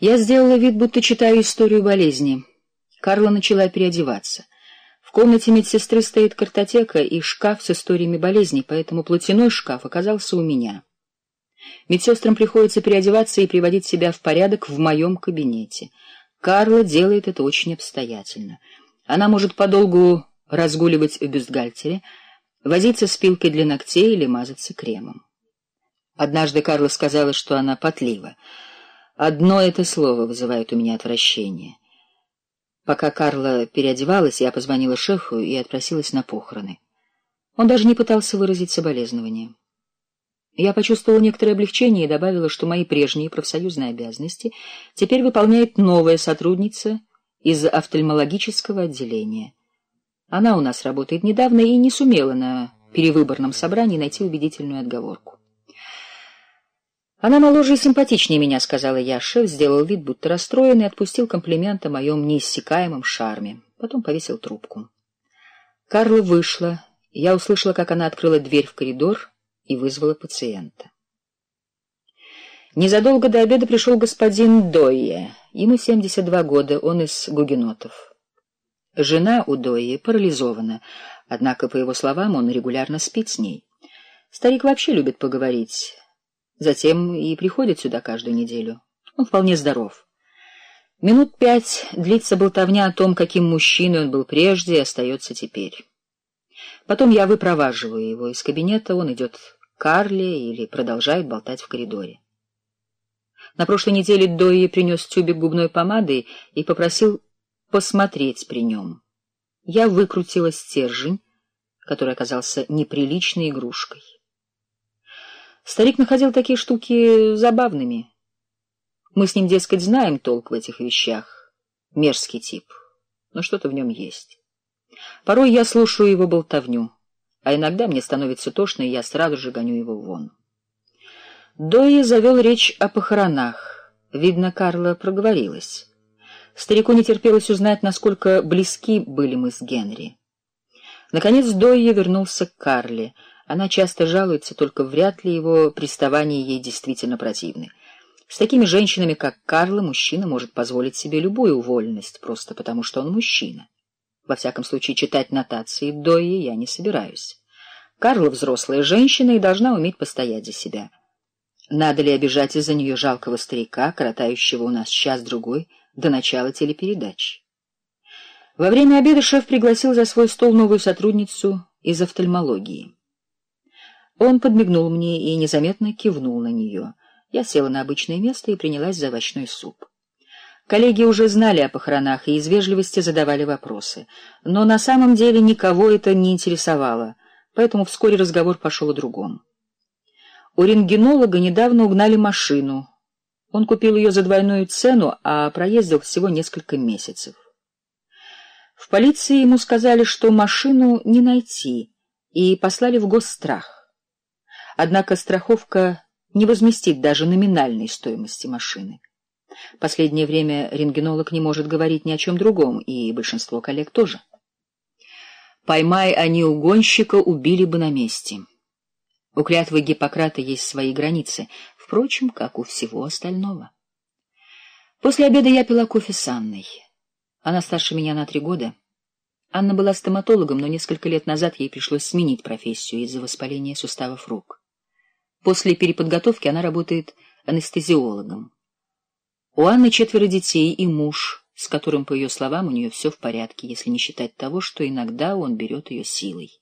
Я сделала вид, будто читаю историю болезни. Карла начала переодеваться. В комнате медсестры стоит картотека и шкаф с историями болезней, поэтому платяной шкаф оказался у меня. Медсестрам приходится переодеваться и приводить себя в порядок в моем кабинете. Карла делает это очень обстоятельно. Она может подолгу разгуливать в бюстгальтере, возиться с пилкой для ногтей или мазаться кремом. Однажды Карла сказала, что она потлива. Одно это слово вызывает у меня отвращение. Пока Карла переодевалась, я позвонила шефу и отпросилась на похороны. Он даже не пытался выразить соболезнования. Я почувствовала некоторое облегчение и добавила, что мои прежние профсоюзные обязанности теперь выполняет новая сотрудница из офтальмологического отделения. Она у нас работает недавно и не сумела на перевыборном собрании найти убедительную отговорку. Она моложе и симпатичнее меня, сказала я. Шеф сделал вид, будто расстроен, и отпустил комплимент о моем неиссякаемом шарме. Потом повесил трубку. Карла вышла. Я услышала, как она открыла дверь в коридор и вызвала пациента. Незадолго до обеда пришел господин Дойе. Ему 72 года, он из гугенотов. Жена у Дойе парализована, однако, по его словам, он регулярно спит с ней. Старик вообще любит поговорить, затем и приходит сюда каждую неделю. Он вполне здоров. Минут пять длится болтовня о том, каким мужчиной он был прежде и остается теперь. Потом я выпроваживаю его из кабинета, он идет Карли или продолжает болтать в коридоре. На прошлой неделе Дойи принес тюбик губной помады и попросил посмотреть при нем. Я выкрутила стержень, который оказался неприличной игрушкой. Старик находил такие штуки забавными. Мы с ним, дескать, знаем толк в этих вещах. Мерзкий тип, но что-то в нем есть. Порой я слушаю его болтовню а иногда мне становится тошно, и я сразу же гоню его вон. Дойи завел речь о похоронах. Видно, Карла проговорилась. Старику не терпелось узнать, насколько близки были мы с Генри. Наконец Дойя вернулся к Карле. Она часто жалуется, только вряд ли его приставания ей действительно противны. С такими женщинами, как Карла, мужчина может позволить себе любую вольность, просто потому что он мужчина. Во всяком случае, читать нотации Дойи я не собираюсь. Карла взрослая женщина и должна уметь постоять за себя. Надо ли обижать из-за нее жалкого старика, коротающего у нас час-другой до начала телепередач? Во время обеда шеф пригласил за свой стол новую сотрудницу из офтальмологии. Он подмигнул мне и незаметно кивнул на нее. Я села на обычное место и принялась за овощной суп. Коллеги уже знали о похоронах и из вежливости задавали вопросы, но на самом деле никого это не интересовало, поэтому вскоре разговор пошел о другом. У рентгенолога недавно угнали машину. Он купил ее за двойную цену, а проездил всего несколько месяцев. В полиции ему сказали, что машину не найти, и послали в госстрах. Однако страховка не возместит даже номинальной стоимости машины. Последнее время рентгенолог не может говорить ни о чем другом, и большинство коллег тоже. Поймай они угонщика, убили бы на месте. У клятвы Гиппократа есть свои границы, впрочем, как у всего остального. После обеда я пила кофе с Анной. Она старше меня на три года. Анна была стоматологом, но несколько лет назад ей пришлось сменить профессию из-за воспаления суставов рук. После переподготовки она работает анестезиологом. У Анны четверо детей и муж, с которым, по ее словам, у нее все в порядке, если не считать того, что иногда он берет ее силой.